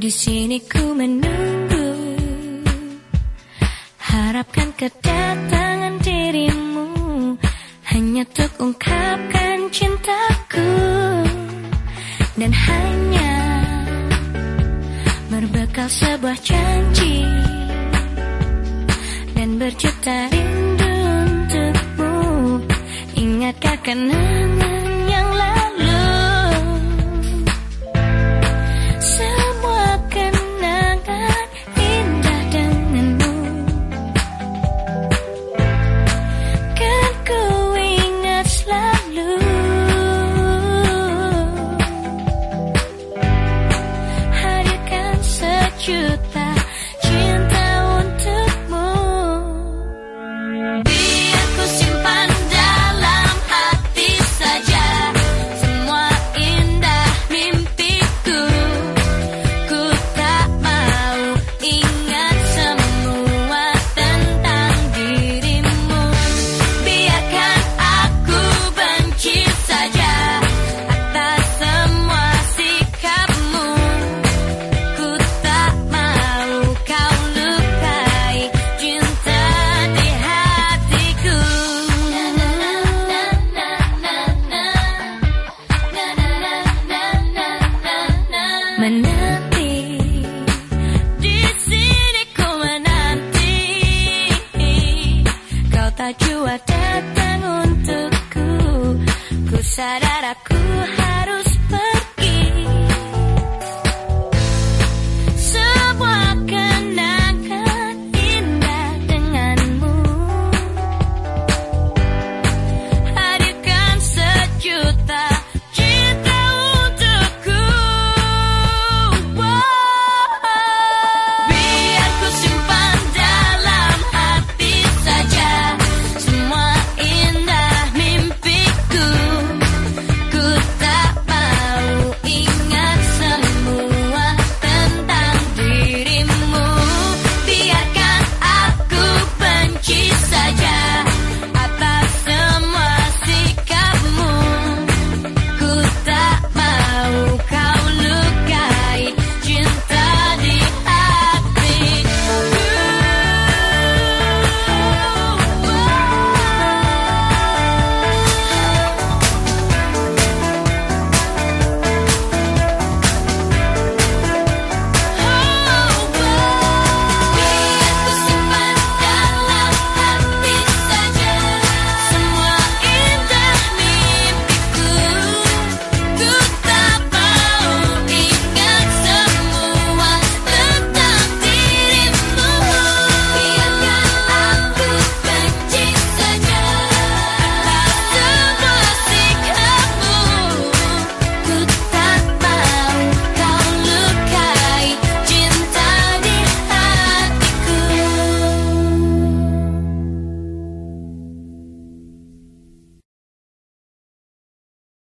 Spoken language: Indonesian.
Di sini ku menunggu. Harapkan kedatangan dirimu Hanya untuk ungkapkan cintaku. Dan hanya Berbekal sebuah janji Dan berjuta rindu untukmu. Ingatkah kenangan pacar aku